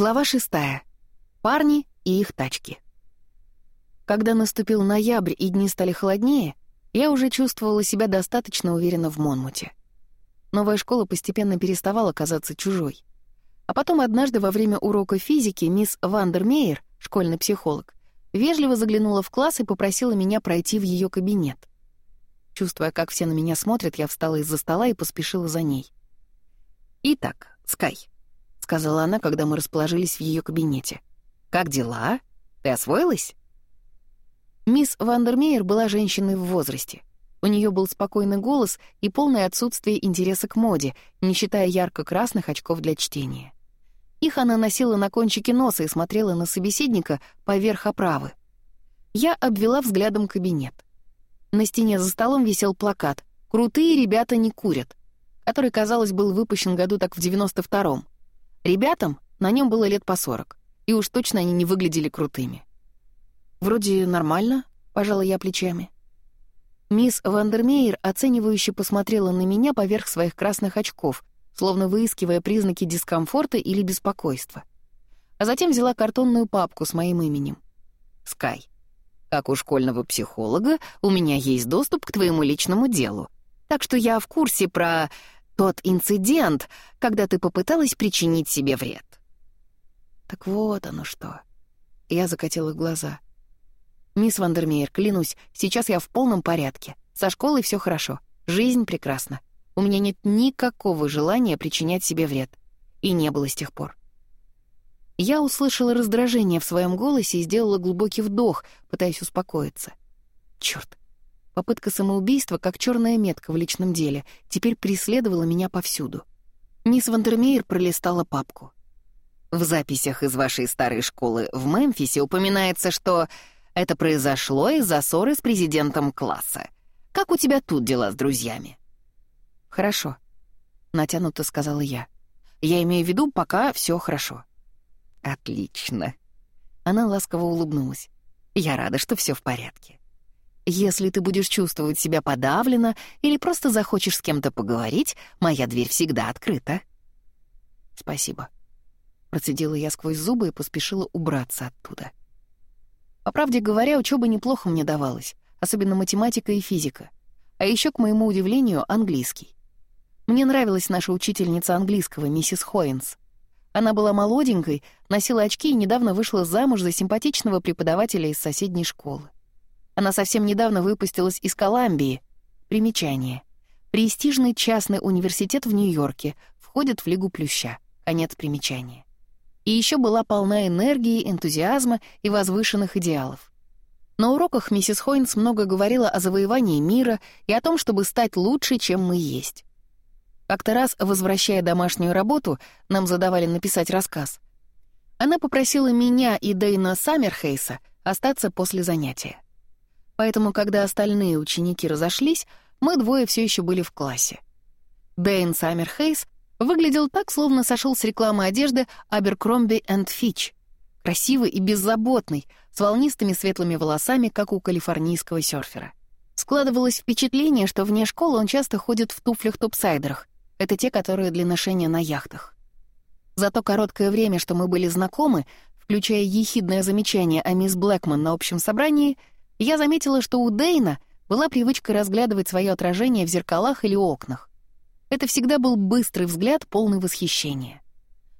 Глава 6. Парни и их тачки. Когда наступил ноябрь и дни стали холоднее, я уже чувствовала себя достаточно уверенно в Монмуте. Новая школа постепенно переставала казаться чужой. А потом однажды во время урока физики мисс Вандермейер, школьный психолог, вежливо заглянула в класс и попросила меня пройти в ее кабинет. Чувствуя, как все на меня смотрят, я встала из-за стола и поспешила за ней. Итак, Скай сказала она, когда мы расположились в ее кабинете. «Как дела? Ты освоилась?» Мисс Вандермеер была женщиной в возрасте. У нее был спокойный голос и полное отсутствие интереса к моде, не считая ярко-красных очков для чтения. Их она носила на кончике носа и смотрела на собеседника поверх оправы. Я обвела взглядом кабинет. На стене за столом висел плакат «Крутые ребята не курят», который, казалось, был выпущен году так в девяносто втором. Ребятам на нем было лет по сорок, и уж точно они не выглядели крутыми. «Вроде нормально», — пожала я плечами. Мисс Вандермейер оценивающе посмотрела на меня поверх своих красных очков, словно выискивая признаки дискомфорта или беспокойства. А затем взяла картонную папку с моим именем. «Скай, как у школьного психолога у меня есть доступ к твоему личному делу, так что я в курсе про тот инцидент, когда ты попыталась причинить себе вред. Так вот оно что. Я закатила глаза. Мисс Вандермеер, клянусь, сейчас я в полном порядке. Со школой все хорошо. Жизнь прекрасна. У меня нет никакого желания причинять себе вред. И не было с тех пор. Я услышала раздражение в своем голосе и сделала глубокий вдох, пытаясь успокоиться. Черт, Попытка самоубийства, как черная метка в личном деле, теперь преследовала меня повсюду. Мисс Вандермеер пролистала папку. «В записях из вашей старой школы в Мемфисе упоминается, что это произошло из-за ссоры с президентом класса. Как у тебя тут дела с друзьями?» «Хорошо», — натянуто сказала я. «Я имею в виду, пока все хорошо». «Отлично». Она ласково улыбнулась. «Я рада, что все в порядке». Если ты будешь чувствовать себя подавлено или просто захочешь с кем-то поговорить, моя дверь всегда открыта». «Спасибо». Процедила я сквозь зубы и поспешила убраться оттуда. По правде говоря, учеба неплохо мне давалась, особенно математика и физика. А еще, к моему удивлению, английский. Мне нравилась наша учительница английского, миссис Хоинс. Она была молоденькой, носила очки и недавно вышла замуж за симпатичного преподавателя из соседней школы. Она совсем недавно выпустилась из Колумбии. Примечание. Престижный частный университет в Нью-Йорке входит в Лигу Плюща. Конец примечания. И еще была полна энергии, энтузиазма и возвышенных идеалов. На уроках миссис Хойнс много говорила о завоевании мира и о том, чтобы стать лучше, чем мы есть. Как-то раз, возвращая домашнюю работу, нам задавали написать рассказ. Она попросила меня и Дейна Саммерхейса остаться после занятия поэтому, когда остальные ученики разошлись, мы двое все еще были в классе. Дэйн Саммерхейс выглядел так, словно сошел с рекламы одежды Abercrombie Fitch. Красивый и беззаботный, с волнистыми светлыми волосами, как у калифорнийского серфера. Складывалось впечатление, что вне школы он часто ходит в туфлях-топсайдерах. Это те, которые для ношения на яхтах. За то короткое время, что мы были знакомы, включая ехидное замечание о мисс Блэкман на общем собрании — я заметила, что у Дейна была привычка разглядывать свое отражение в зеркалах или окнах. Это всегда был быстрый взгляд, полный восхищения.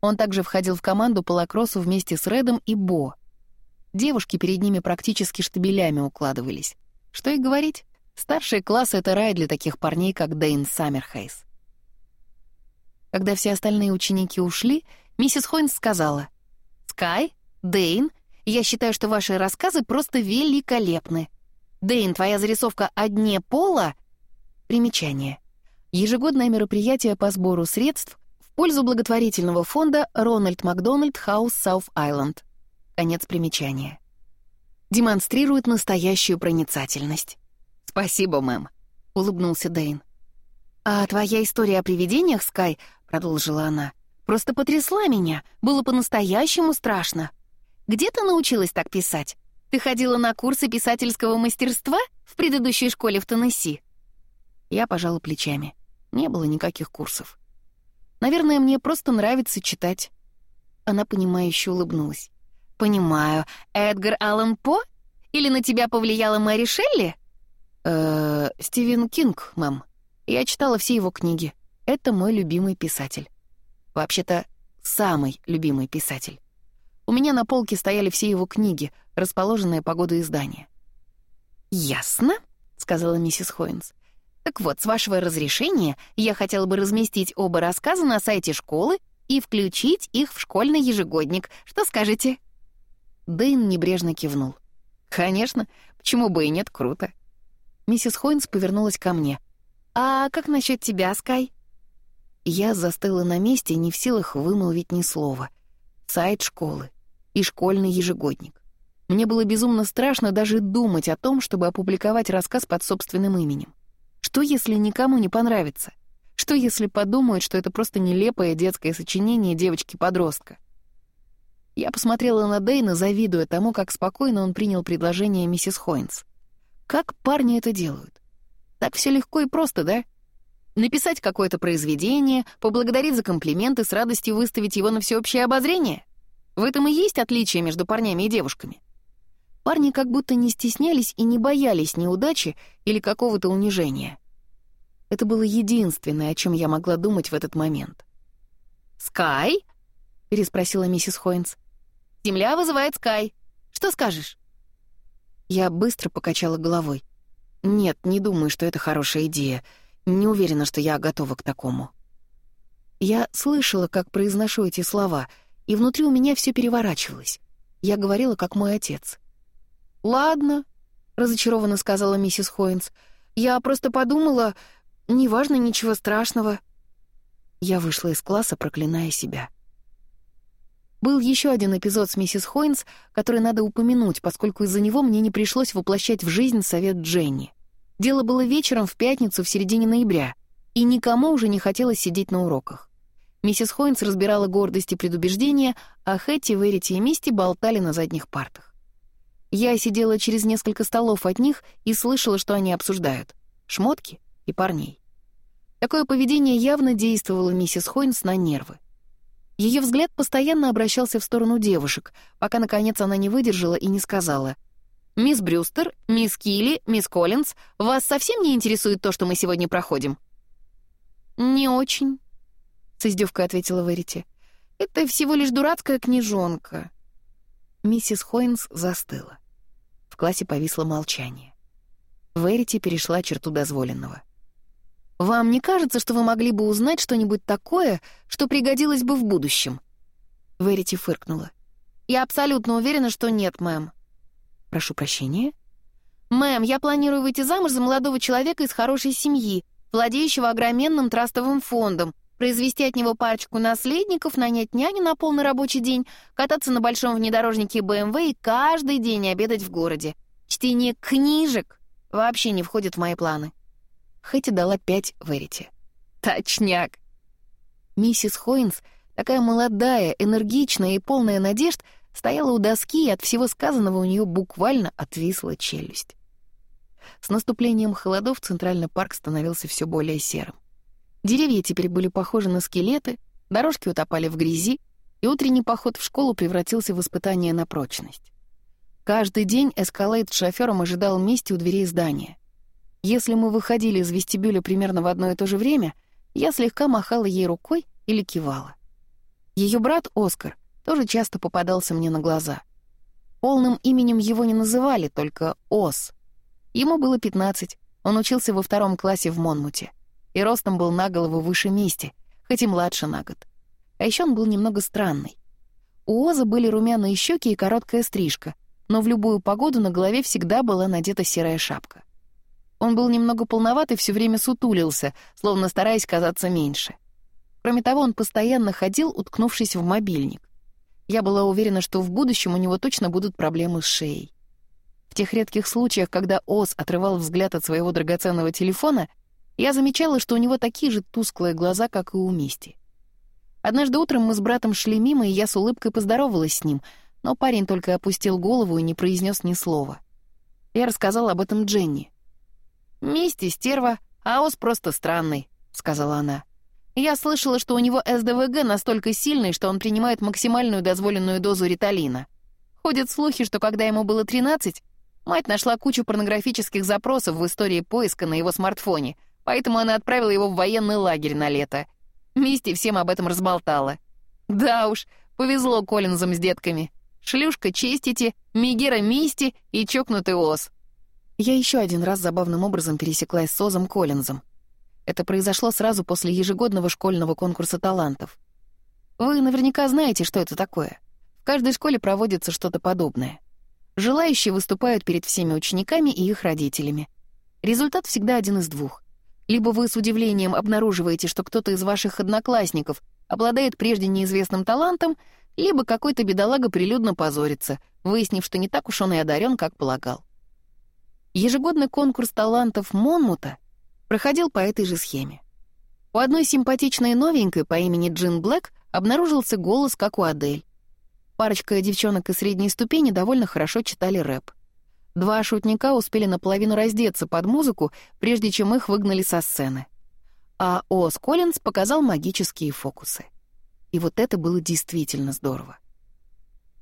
Он также входил в команду по лакроссу вместе с Редом и Бо. Девушки перед ними практически штабелями укладывались. Что и говорить, старший класс — это рай для таких парней, как Дэйн Саммерхейс. Когда все остальные ученики ушли, миссис Хойнс сказала, «Скай, Дэйн, я считаю, что ваши рассказы просто великолепны. Дэйн, твоя зарисовка о дне пола...» Примечание. Ежегодное мероприятие по сбору средств в пользу благотворительного фонда «Рональд Макдональд Хаус Сауф-Айленд». Конец примечания. Демонстрирует настоящую проницательность. «Спасибо, мэм», — улыбнулся Дэйн. «А твоя история о привидениях, Скай», — продолжила она, — «просто потрясла меня, было по-настоящему страшно». Где ты научилась так писать? Ты ходила на курсы писательского мастерства в предыдущей школе в Теннесси?» Я пожала плечами. Не было никаких курсов. «Наверное, мне просто нравится читать». Она понимающе улыбнулась. «Понимаю. Эдгар Аллан По? Или на тебя повлияла Мэри Шелли?» «Э-э... Стивен Кинг, мэм. Я читала все его книги. Это мой любимый писатель. Вообще-то, самый любимый писатель. У меня на полке стояли все его книги, расположенные по году издания. «Ясно», — сказала миссис Хойнс. «Так вот, с вашего разрешения я хотела бы разместить оба рассказа на сайте школы и включить их в школьный ежегодник. Что скажете?» Дэйн небрежно кивнул. «Конечно, почему бы и нет, круто». Миссис Хойнс повернулась ко мне. «А как насчет тебя, Скай?» Я застыла на месте, не в силах вымолвить ни слова. Сайт школы, и школьный ежегодник. Мне было безумно страшно даже думать о том, чтобы опубликовать рассказ под собственным именем. Что, если никому не понравится? Что, если подумают, что это просто нелепое детское сочинение девочки-подростка? Я посмотрела на Дэйна, завидуя тому, как спокойно он принял предложение миссис Хойнс. Как парни это делают? Так все легко и просто, да? Написать какое-то произведение, поблагодарить за комплименты, с радостью выставить его на всеобщее обозрение? В этом и есть отличие между парнями и девушками. Парни как будто не стеснялись и не боялись неудачи или какого-то унижения. Это было единственное, о чем я могла думать в этот момент. «Скай?» — переспросила миссис Хойнс. «Земля вызывает Скай. Что скажешь?» Я быстро покачала головой. «Нет, не думаю, что это хорошая идея. Не уверена, что я готова к такому». Я слышала, как произношу эти слова — и внутри у меня все переворачивалось. Я говорила, как мой отец. «Ладно», — разочарованно сказала миссис Хоинс, — «я просто подумала, неважно, ничего страшного». Я вышла из класса, проклиная себя. Был еще один эпизод с миссис Хоинс, который надо упомянуть, поскольку из-за него мне не пришлось воплощать в жизнь совет Дженни. Дело было вечером в пятницу в середине ноября, и никому уже не хотелось сидеть на уроках. Миссис Хойнс разбирала гордость и предубеждение, а Хэтти, Верити и Мисти болтали на задних партах. Я сидела через несколько столов от них и слышала, что они обсуждают — шмотки и парней. Такое поведение явно действовало миссис Хойнс на нервы. Ее взгляд постоянно обращался в сторону девушек, пока, наконец, она не выдержала и не сказала — «Мисс Брюстер, мисс Килли, мисс Коллинз, вас совсем не интересует то, что мы сегодня проходим?» «Не очень», — с издевкой ответила Верити. «Это всего лишь дурацкая книжонка». Миссис Хойнс застыла. В классе повисло молчание. Верити перешла черту дозволенного. «Вам не кажется, что вы могли бы узнать что-нибудь такое, что пригодилось бы в будущем?» Верити фыркнула. «Я абсолютно уверена, что нет, мэм». «Прошу прощения?» «Мэм, я планирую выйти замуж за молодого человека из хорошей семьи, владеющего огроменным трастовым фондом, произвести от него парочку наследников, нанять няню на полный рабочий день, кататься на большом внедорожнике BMW и каждый день обедать в городе. Чтение книжек вообще не входит в мои планы. Хэти дала пять Верите. Точняк. Миссис Хоинс, такая молодая, энергичная и полная надежд, стояла у доски, и от всего сказанного у нее буквально отвисла челюсть. С наступлением холодов Центральный парк становился все более серым. Деревья теперь были похожи на скелеты, дорожки утопали в грязи, и утренний поход в школу превратился в испытание на прочность. Каждый день эскалейт с шофёром ожидал мести у дверей здания. Если мы выходили из вестибюля примерно в одно и то же время, я слегка махала ей рукой или кивала. Ее брат Оскар тоже часто попадался мне на глаза. Полным именем его не называли, только Ос. Ему было 15, он учился во втором классе в Монмуте и ростом был на голову выше мести, хоть и младше на год. А еще он был немного странный. У Оза были румяные щеки и короткая стрижка, но в любую погоду на голове всегда была надета серая шапка. Он был немного полноват и все время сутулился, словно стараясь казаться меньше. Кроме того, он постоянно ходил, уткнувшись в мобильник. Я была уверена, что в будущем у него точно будут проблемы с шеей. В тех редких случаях, когда Оз отрывал взгляд от своего драгоценного телефона, я замечала, что у него такие же тусклые глаза, как и у Мисти. Однажды утром мы с братом шли мимо, и я с улыбкой поздоровалась с ним, но парень только опустил голову и не произнес ни слова. Я рассказала об этом Дженни. «Мисти, стерва, а Ос просто странный», — сказала она. «Я слышала, что у него СДВГ настолько сильный, что он принимает максимальную дозволенную дозу риталина. Ходят слухи, что когда ему было 13, мать нашла кучу порнографических запросов в истории поиска на его смартфоне — поэтому она отправила его в военный лагерь на лето. Мисти всем об этом разболтала. Да уж, повезло Коллинзам с детками. Шлюшка Чистити, Мегера Мисти и чокнутый Оз. Я еще один раз забавным образом пересеклась с Озом Коллинзом. Это произошло сразу после ежегодного школьного конкурса талантов. Вы наверняка знаете, что это такое. В каждой школе проводится что-то подобное. Желающие выступают перед всеми учениками и их родителями. Результат всегда один из двух. Либо вы с удивлением обнаруживаете, что кто-то из ваших одноклассников обладает прежде неизвестным талантом, либо какой-то бедолага прилюдно позорится, выяснив, что не так уж он и одарен, как полагал. Ежегодный конкурс талантов Монмута проходил по этой же схеме. У одной симпатичной новенькой по имени Джин Блэк обнаружился голос, как у Адель. Парочка девчонок из средней ступени довольно хорошо читали рэп — Два шутника успели наполовину раздеться под музыку, прежде чем их выгнали со сцены. А Оз Коллинз показал магические фокусы. И вот это было действительно здорово.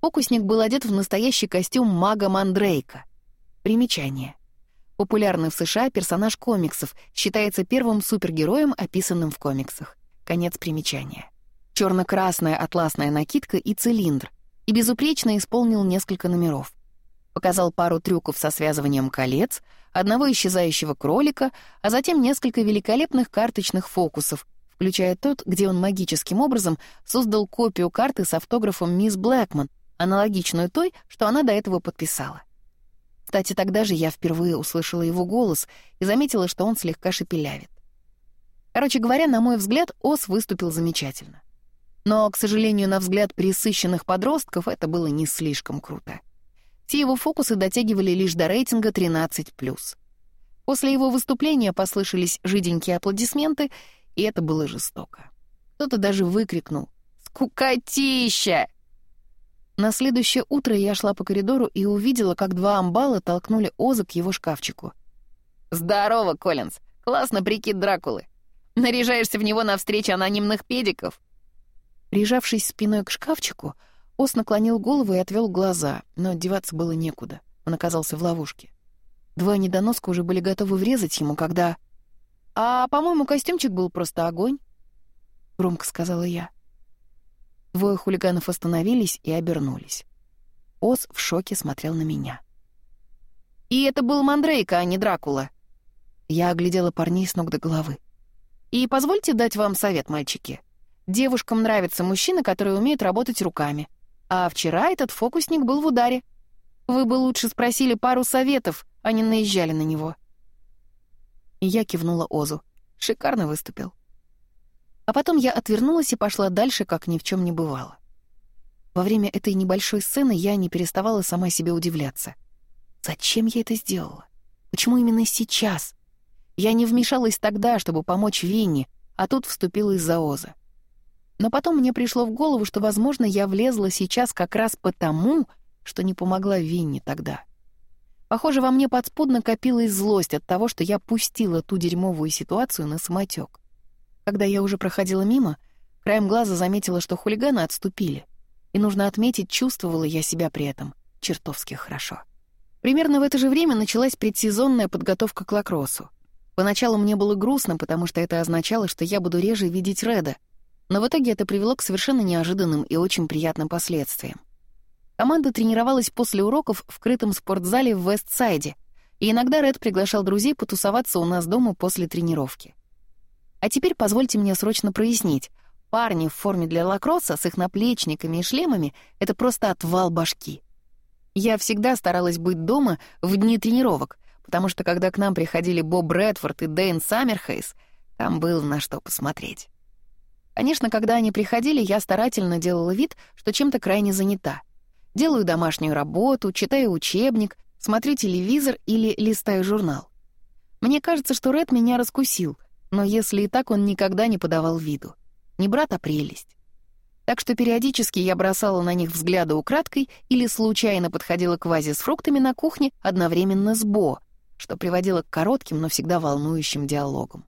Фокусник был одет в настоящий костюм мага Мандрейка. Примечание. Популярный в США персонаж комиксов, считается первым супергероем, описанным в комиксах. Конец примечания. Черно-красная атласная накидка и цилиндр. И безупречно исполнил несколько номеров — Показал пару трюков со связыванием колец, одного исчезающего кролика, а затем несколько великолепных карточных фокусов, включая тот, где он магическим образом создал копию карты с автографом мисс Блэкман, аналогичную той, что она до этого подписала. Кстати, тогда же я впервые услышала его голос и заметила, что он слегка шепелявит. Короче говоря, на мой взгляд, Ос выступил замечательно. Но, к сожалению, на взгляд присыщенных подростков это было не слишком Те его фокусы дотягивали лишь до рейтинга 13+. После его выступления послышались жиденькие аплодисменты, и это было жестоко. Кто-то даже выкрикнул «Скукотища!». На следующее утро я шла по коридору и увидела, как два амбала толкнули Оза к его шкафчику. «Здорово, Коллинз! Классно прикид Дракулы! Наряжаешься в него на встрече анонимных педиков!» Прижавшись спиной к шкафчику, — Оз наклонил голову и отвел глаза, но деваться было некуда. Он оказался в ловушке. Два недоноска уже были готовы врезать ему, когда... «А, по-моему, костюмчик был просто огонь», — громко сказала я. Двое хулиганов остановились и обернулись. Оз в шоке смотрел на меня. «И это был Мандрейка, а не Дракула!» Я оглядела парней с ног до головы. «И позвольте дать вам совет, мальчики. Девушкам нравятся мужчины, А вчера этот фокусник был в ударе. Вы бы лучше спросили пару советов, а не наезжали на него. Я кивнула Озу. Шикарно выступил. А потом я отвернулась и пошла дальше, как ни в чем не бывало. Во время этой небольшой сцены я не переставала сама себе удивляться. Зачем я это сделала? Почему именно сейчас? Я не вмешалась тогда, чтобы помочь Винни, а тут вступила из-за Оза. Но потом мне пришло в голову, что, возможно, я влезла сейчас как раз потому, что не помогла Винни тогда. Похоже, во мне подспудно копилась злость от того, что я пустила ту дерьмовую ситуацию на самотек. Когда я уже проходила мимо, краем глаза заметила, что хулиганы отступили. И, нужно отметить, чувствовала я себя при этом чертовски хорошо. Примерно в это же время началась предсезонная подготовка к лакроссу. Поначалу мне было грустно, потому что это означало, что я буду реже видеть Реда — но в итоге это привело к совершенно неожиданным и очень приятным последствиям. Команда тренировалась после уроков в крытом спортзале в Вестсайде, и иногда Ред приглашал друзей потусоваться у нас дома после тренировки. А теперь позвольте мне срочно прояснить. Парни в форме для лакросса с их наплечниками и шлемами — это просто отвал башки. Я всегда старалась быть дома в дни тренировок, потому что когда к нам приходили Боб Редфорд и Дэйн Саммерхейс, там было на что посмотреть. Конечно, когда они приходили, я старательно делала вид, что чем-то крайне занята. Делаю домашнюю работу, читаю учебник, смотрю телевизор или листаю журнал. Мне кажется, что Ред меня раскусил, но если и так, он никогда не подавал виду. Не брат, а прелесть. Так что периодически я бросала на них взгляды украдкой или случайно подходила к вазе с фруктами на кухне одновременно с Бо, что приводило к коротким, но всегда волнующим диалогам.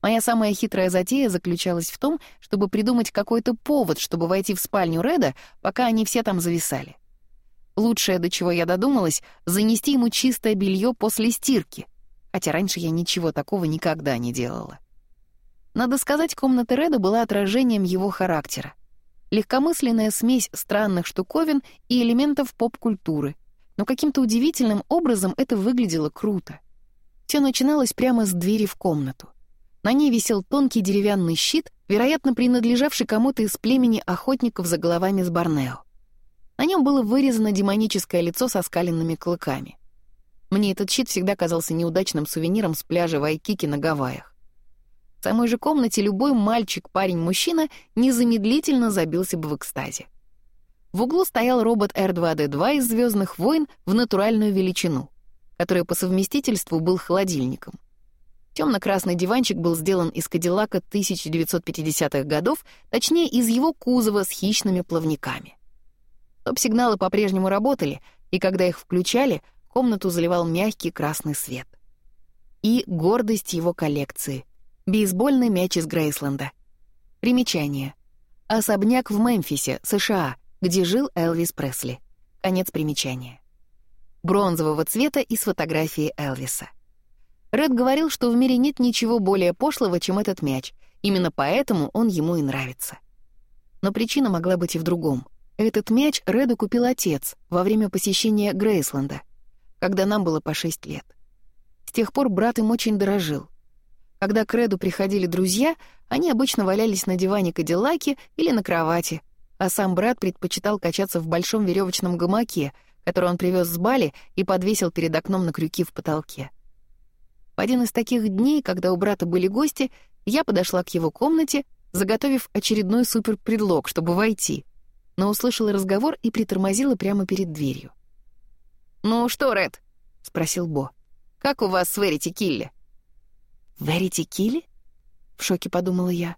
Моя самая хитрая затея заключалась в том, чтобы придумать какой-то повод, чтобы войти в спальню Реда, пока они все там зависали. Лучшее, до чего я додумалась, занести ему чистое белье после стирки, хотя раньше я ничего такого никогда не делала. Надо сказать, комната Реда была отражением его характера. Легкомысленная смесь странных штуковин и элементов поп-культуры, но каким-то удивительным образом это выглядело круто. Все начиналось прямо с двери в комнату. На ней висел тонкий деревянный щит, вероятно, принадлежавший кому-то из племени охотников за головами с Барнео. На нем было вырезано демоническое лицо со скаленными клыками. Мне этот щит всегда казался неудачным сувениром с пляжа Вайкики на Гавайях. В самой же комнате любой мальчик, парень, мужчина незамедлительно забился бы в экстазе. В углу стоял робот R2-D2 из «Звездных войн» в натуральную величину, который по совместительству был холодильником. Темно-красный диванчик был сделан из Кадиллака 1950-х годов, точнее, из его кузова с хищными плавниками. Топ-сигналы по-прежнему работали, и когда их включали, комнату заливал мягкий красный свет. И гордость его коллекции — бейсбольный мяч из Грейсленда. Примечание. Особняк в Мемфисе, США, где жил Элвис Пресли. Конец примечания. Бронзового цвета и с фотографии Элвиса. Ред говорил, что в мире нет ничего более пошлого, чем этот мяч. Именно поэтому он ему и нравится. Но причина могла быть и в другом. Этот мяч Реду купил отец во время посещения Грейсленда, когда нам было по шесть лет. С тех пор брат им очень дорожил. Когда к Реду приходили друзья, они обычно валялись на диване Кадиллаки или на кровати, а сам брат предпочитал качаться в большом веревочном гамаке, который он привез с Бали и подвесил перед окном на крюки в потолке. В один из таких дней, когда у брата были гости, я подошла к его комнате, заготовив очередной суперпредлог, чтобы войти, но услышала разговор и притормозила прямо перед дверью. «Ну что, Ред?» — спросил Бо. «Как у вас с Верити Килли?» «Верити Килли?» — в шоке подумала я.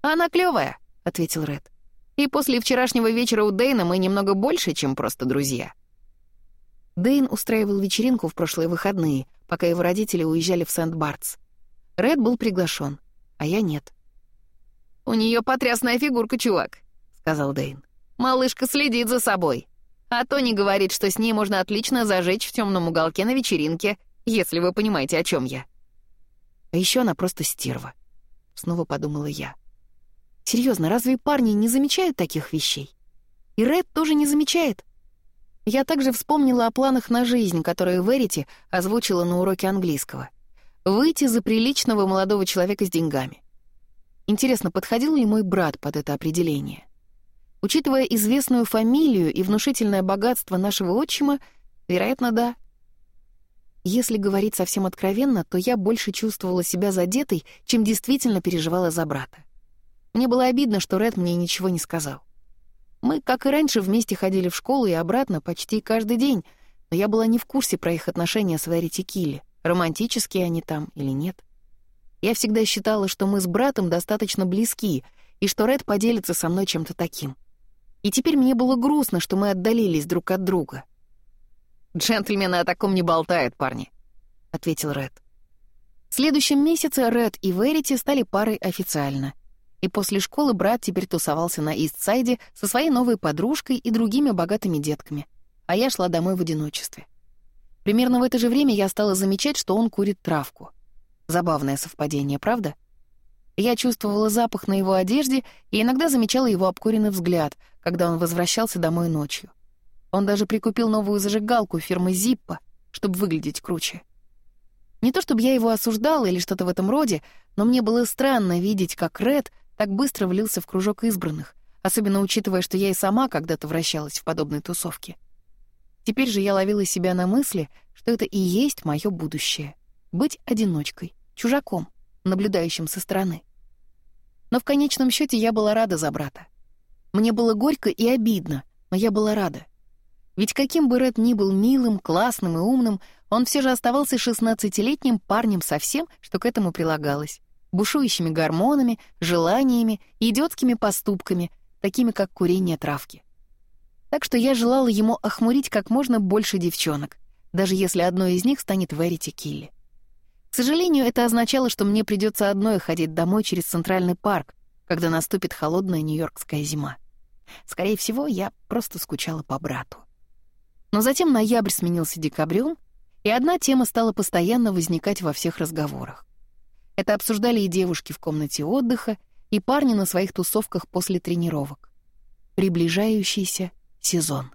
«Она клёвая», — ответил Ред. «И после вчерашнего вечера у Дэйна мы немного больше, чем просто друзья». Дэйн устраивал вечеринку в прошлые выходные — пока его родители уезжали в Сент-Бартс. Ред был приглашен, а я нет. «У нее потрясная фигурка, чувак», — сказал Дэйн. «Малышка следит за собой. А Тони говорит, что с ней можно отлично зажечь в темном уголке на вечеринке, если вы понимаете, о чем я». «А еще она просто стерва», — снова подумала я. Серьезно, разве парни не замечают таких вещей? И Ред тоже не замечает?» Я также вспомнила о планах на жизнь, которые Верити озвучила на уроке английского. Выйти за приличного молодого человека с деньгами. Интересно, подходил ли мой брат под это определение? Учитывая известную фамилию и внушительное богатство нашего отчима, вероятно, да. Если говорить совсем откровенно, то я больше чувствовала себя задетой, чем действительно переживала за брата. Мне было обидно, что Ред мне ничего не сказал. Мы, как и раньше, вместе ходили в школу и обратно почти каждый день, но я была не в курсе про их отношения с Вэри Килли. романтические они там или нет. Я всегда считала, что мы с братом достаточно близки и что Ред поделится со мной чем-то таким. И теперь мне было грустно, что мы отдалились друг от друга. «Джентльмены о таком не болтают, парни», — ответил Ред. В следующем месяце Ред и Верити стали парой официально — и после школы брат теперь тусовался на Истсайде со своей новой подружкой и другими богатыми детками, а я шла домой в одиночестве. Примерно в это же время я стала замечать, что он курит травку. Забавное совпадение, правда? Я чувствовала запах на его одежде и иногда замечала его обкуренный взгляд, когда он возвращался домой ночью. Он даже прикупил новую зажигалку фирмы «Зиппа», чтобы выглядеть круче. Не то чтобы я его осуждала или что-то в этом роде, но мне было странно видеть, как Ред — так быстро влился в кружок избранных, особенно учитывая, что я и сама когда-то вращалась в подобной тусовке. Теперь же я ловила себя на мысли, что это и есть мое будущее — быть одиночкой, чужаком, наблюдающим со стороны. Но в конечном счете я была рада за брата. Мне было горько и обидно, но я была рада. Ведь каким бы Ред ни был милым, классным и умным, он все же оставался шестнадцатилетним парнем со всем, что к этому прилагалось. бушующими гормонами, желаниями и идиотскими поступками, такими как курение травки. Так что я желала ему охмурить как можно больше девчонок, даже если одной из них станет Верити Килли. К сожалению, это означало, что мне придется одной ходить домой через Центральный парк, когда наступит холодная нью-йоркская зима. Скорее всего, я просто скучала по брату. Но затем ноябрь сменился декабрем, и одна тема стала постоянно возникать во всех разговорах. Это обсуждали и девушки в комнате отдыха, и парни на своих тусовках после тренировок. Приближающийся сезон.